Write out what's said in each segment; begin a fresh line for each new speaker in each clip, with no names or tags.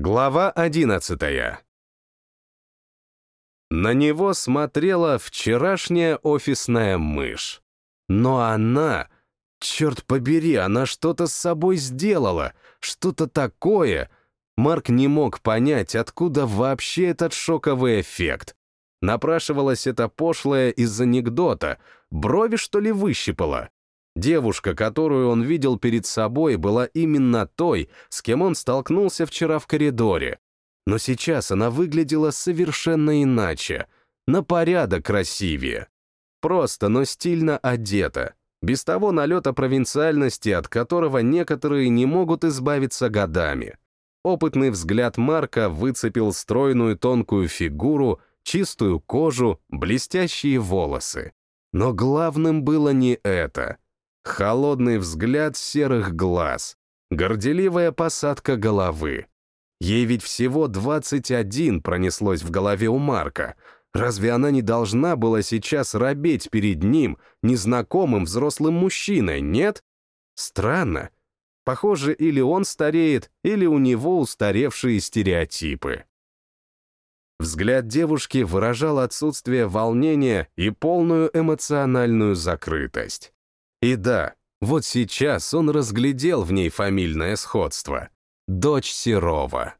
Глава одиннадцатая. На него смотрела вчерашняя офисная мышь. Но она, черт побери, она что-то с собой сделала, что-то такое. Марк не мог понять, откуда вообще этот шоковый эффект. Напрашивалось это пошлое из анекдота, брови что ли выщипала. Девушка, которую он видел перед собой, была именно той, с кем он столкнулся вчера в коридоре. Но сейчас она выглядела совершенно иначе, на порядок красивее. Просто, но стильно одета, без того налета провинциальности, от которого некоторые не могут избавиться годами. Опытный взгляд Марка выцепил стройную тонкую фигуру, чистую кожу, блестящие волосы. Но главным было не это — Холодный взгляд серых глаз, горделивая посадка головы. Ей ведь всего 21 пронеслось в голове у Марка. Разве она не должна была сейчас робеть перед ним, незнакомым взрослым мужчиной, нет? Странно. Похоже, или он стареет, или у него устаревшие стереотипы. Взгляд девушки выражал отсутствие волнения и полную эмоциональную закрытость. И да, вот сейчас он разглядел в ней фамильное сходство. Дочь Серова.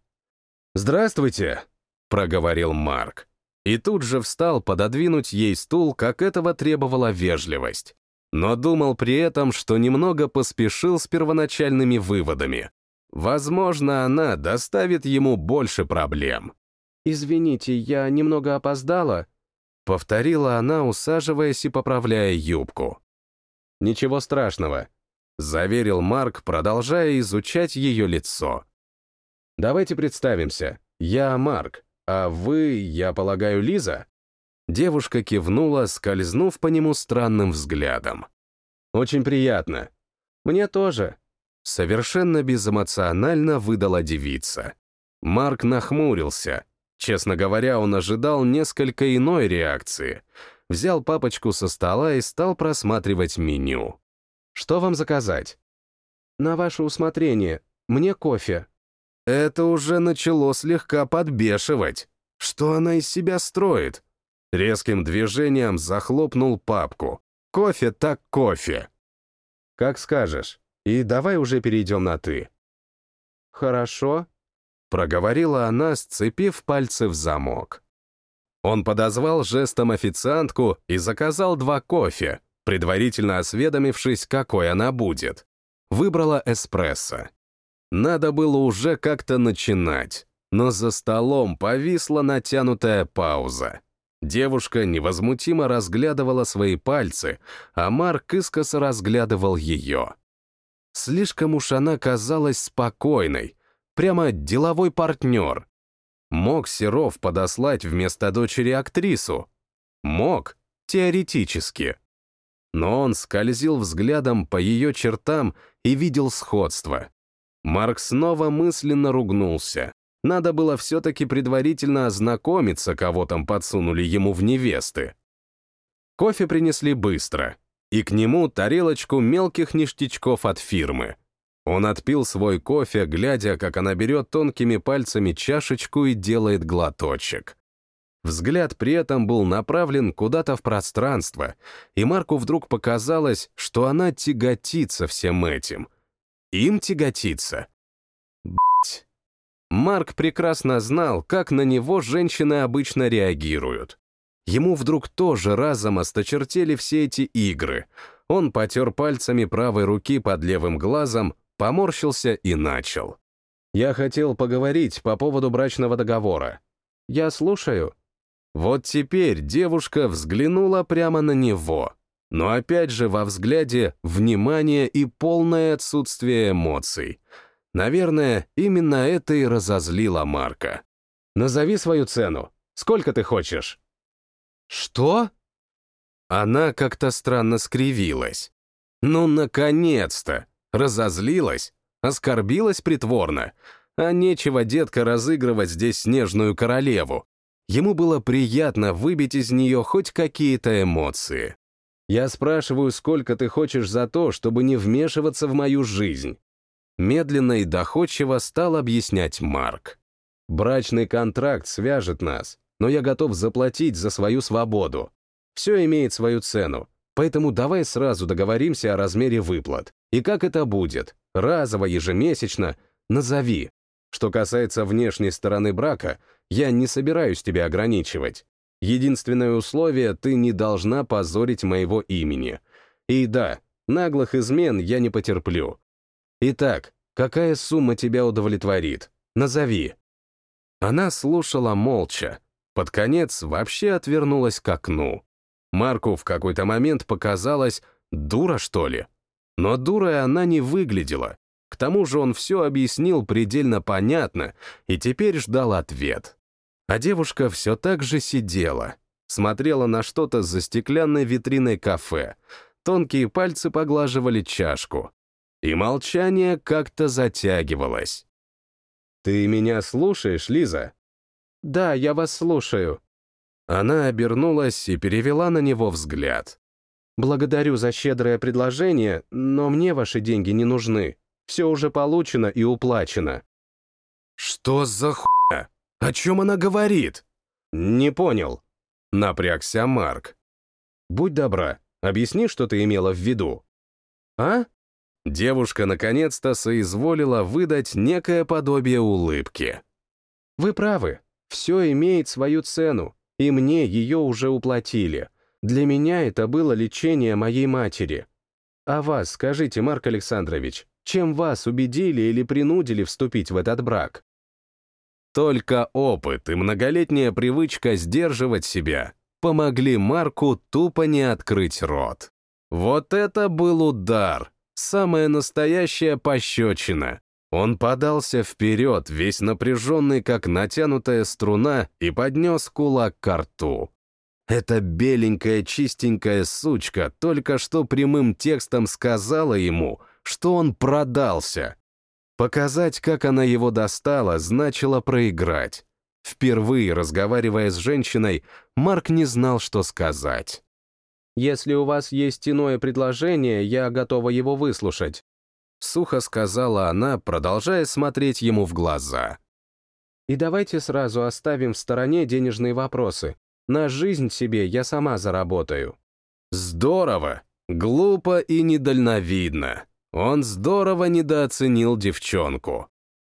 «Здравствуйте», — проговорил Марк. И тут же встал пододвинуть ей стул, как этого требовала вежливость. Но думал при этом, что немного поспешил с первоначальными выводами. Возможно, она доставит ему больше проблем.
«Извините, я немного опоздала», —
повторила она, усаживаясь и поправляя юбку. «Ничего страшного», — заверил Марк, продолжая изучать ее лицо. «Давайте представимся. Я Марк, а вы, я полагаю, Лиза?» Девушка кивнула, скользнув по нему странным взглядом. «Очень приятно.
Мне тоже».
Совершенно безэмоционально выдала девица. Марк нахмурился. Честно говоря, он ожидал несколько иной реакции — взял папочку со стола и стал просматривать меню. «Что вам заказать?»
«На ваше усмотрение. Мне кофе».
Это уже начало слегка подбешивать. Что она из себя строит? Резким движением захлопнул папку. Кофе так кофе. Как скажешь. И давай уже перейдем на «ты».
«Хорошо», —
проговорила она, сцепив пальцы в замок. Он подозвал жестом официантку и заказал два кофе, предварительно осведомившись, какой она будет. Выбрала эспрессо. Надо было уже как-то начинать, но за столом повисла натянутая пауза. Девушка невозмутимо разглядывала свои пальцы, а Марк искоса разглядывал ее. Слишком уж она казалась спокойной, прямо деловой партнер, Мог Серов подослать вместо дочери актрису? Мог, теоретически. Но он скользил взглядом по ее чертам и видел сходство. Марк снова мысленно ругнулся. Надо было все-таки предварительно ознакомиться, кого там подсунули ему в невесты. Кофе принесли быстро, и к нему тарелочку мелких ништячков от фирмы — он отпил свой кофе, глядя, как она берет тонкими пальцами чашечку и делает глоточек. Взгляд при этом был направлен куда-то в пространство, и Марку вдруг показалось, что она тяготится всем этим. Им тяготится. Бать. Марк прекрасно знал, как на него женщины обычно реагируют. Ему вдруг тоже разом осточертели все эти игры. Он потер пальцами правой руки под левым глазом, Поморщился и начал. «Я хотел поговорить по поводу брачного договора».
«Я слушаю».
Вот теперь девушка взглянула прямо на него, но опять же во взгляде внимание и полное отсутствие эмоций. Наверное, именно это и разозлило Марка. «Назови свою цену. Сколько ты хочешь?» «Что?» Она как-то странно скривилась. «Ну, наконец-то! Разозлилась? Оскорбилась притворно? А нечего, детка, разыгрывать здесь снежную королеву. Ему было приятно выбить из нее хоть какие-то эмоции. Я спрашиваю, сколько ты хочешь за то, чтобы не вмешиваться в мою жизнь? Медленно и доходчиво стал объяснять Марк. Брачный контракт свяжет нас, но я готов заплатить за свою свободу. Все имеет свою цену, поэтому давай сразу договоримся о размере выплат. И как это будет? Разово, ежемесячно? Назови. Что касается внешней стороны брака, я не собираюсь тебя ограничивать. Единственное условие — ты не должна позорить моего имени. И да, наглых измен я не потерплю. Итак, какая сумма тебя удовлетворит? Назови. Она слушала молча. Под конец вообще отвернулась к окну. Марку в какой-то момент показалось, дура, что ли? Но дурой она не выглядела. К тому же он все объяснил предельно понятно и теперь ждал ответ. А девушка все так же сидела, смотрела на что-то за стеклянной витриной кафе, тонкие пальцы поглаживали чашку. И молчание как-то затягивалось. «Ты меня слушаешь, Лиза?»
«Да, я вас слушаю».
Она обернулась и перевела на него взгляд.
«Благодарю за щедрое предложение, но мне ваши деньги не нужны. Все уже получено и уплачено».
«Что за хуйня? О чем она говорит?» «Не понял». Напрягся Марк. «Будь добра, объясни, что ты имела в виду». «А?» Девушка наконец-то соизволила выдать некое подобие улыбки.
«Вы правы. Все имеет свою цену, и мне ее уже уплатили. Для меня это было лечение моей матери. А вас, скажите, Марк Александрович, чем вас убедили или принудили вступить в этот брак?
Только опыт и многолетняя привычка сдерживать себя помогли Марку тупо не открыть рот. Вот это был удар, самая настоящая пощечина. Он подался вперед, весь напряженный, как натянутая струна, и поднес кулак к рту. Эта беленькая чистенькая сучка только что прямым текстом сказала ему, что он продался. Показать, как она его достала, значило проиграть. Впервые, разговаривая с женщиной, Марк не знал, что сказать.
«Если у вас есть иное предложение, я готова его выслушать»,
сухо сказала она, продолжая смотреть ему в глаза.
«И давайте сразу оставим в стороне денежные вопросы. На жизнь себе я сама заработаю».
«Здорово! Глупо и недальновидно. Он здорово недооценил девчонку.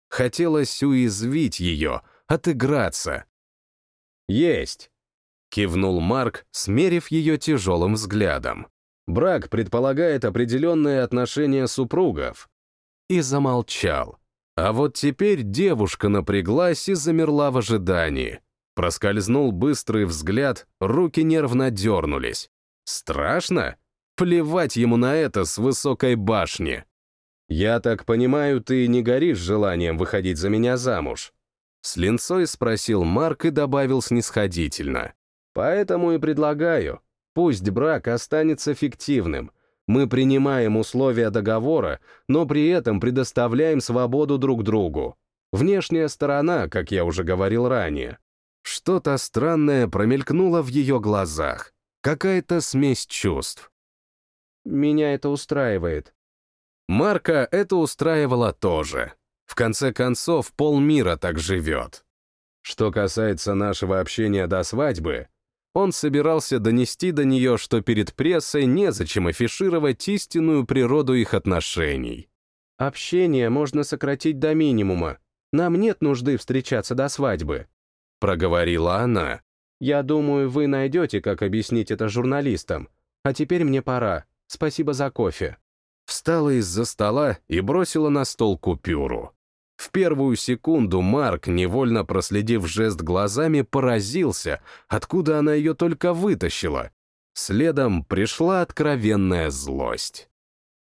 Хотелось уязвить ее, отыграться. «Есть!» — кивнул Марк, смерив ее тяжелым взглядом. «Брак предполагает определенные отношения супругов». И замолчал. А вот теперь девушка напряглась и замерла в ожидании. Проскользнул быстрый взгляд, руки нервно дернулись. «Страшно?» Плевать ему на это с высокой башни. «Я так понимаю, ты не горишь желанием выходить за меня замуж?» С линцой спросил Марк и добавил снисходительно. «Поэтому и предлагаю. Пусть брак останется фиктивным. Мы принимаем условия договора, но при этом предоставляем свободу друг другу. Внешняя сторона, как я уже говорил ранее. Что-то странное промелькнуло в ее глазах. Какая-то смесь чувств.
Меня это устраивает.
Марка это устраивало тоже. В конце концов, полмира так живет. Что касается нашего общения до свадьбы, он собирался донести до нее, что перед прессой незачем афишировать истинную природу их отношений.
«Общение можно сократить до минимума. Нам нет нужды встречаться до свадьбы», —
проговорила она.
«Я думаю, вы найдете, как объяснить это журналистам. А теперь мне пора. Спасибо за кофе».
Встала из-за стола и бросила на стол купюру. В первую секунду Марк, невольно проследив жест глазами, поразился, откуда она ее только вытащила. Следом пришла откровенная злость.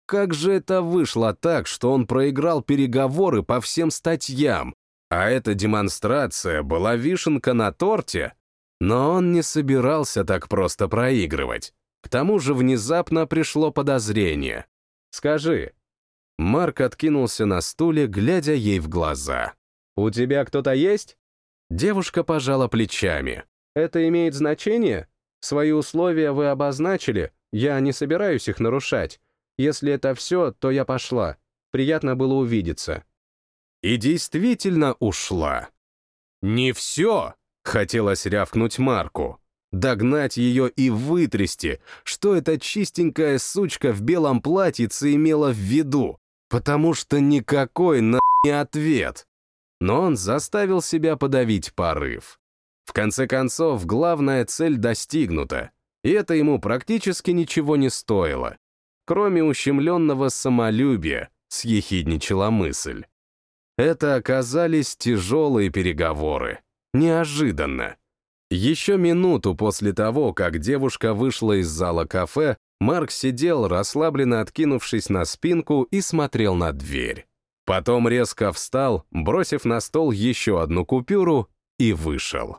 Как же это вышло так, что он проиграл переговоры по всем статьям, а эта демонстрация была вишенка на торте? Но он не собирался так просто проигрывать. К тому же внезапно пришло подозрение. «Скажи». Марк откинулся на стуле, глядя ей в глаза. «У тебя кто-то есть?» Девушка пожала плечами.
«Это имеет значение? Свои условия вы обозначили, я не собираюсь их нарушать. Если это все, то я пошла. Приятно было увидеться».
И действительно ушла. «Не все!» — хотелось рявкнуть Марку. Догнать ее и вытрясти, что эта чистенькая сучка в белом платьице имела в виду, потому что никакой на не ответ. Но он заставил себя подавить порыв. В конце концов, главная цель достигнута, и это ему практически ничего не стоило. Кроме ущемленного самолюбия, съехидничала мысль. Это оказались тяжелые переговоры. Неожиданно. Еще минуту после того, как девушка вышла из зала кафе, Марк сидел, расслабленно откинувшись на спинку и смотрел на дверь. Потом резко встал, бросив на стол еще одну купюру, и вышел.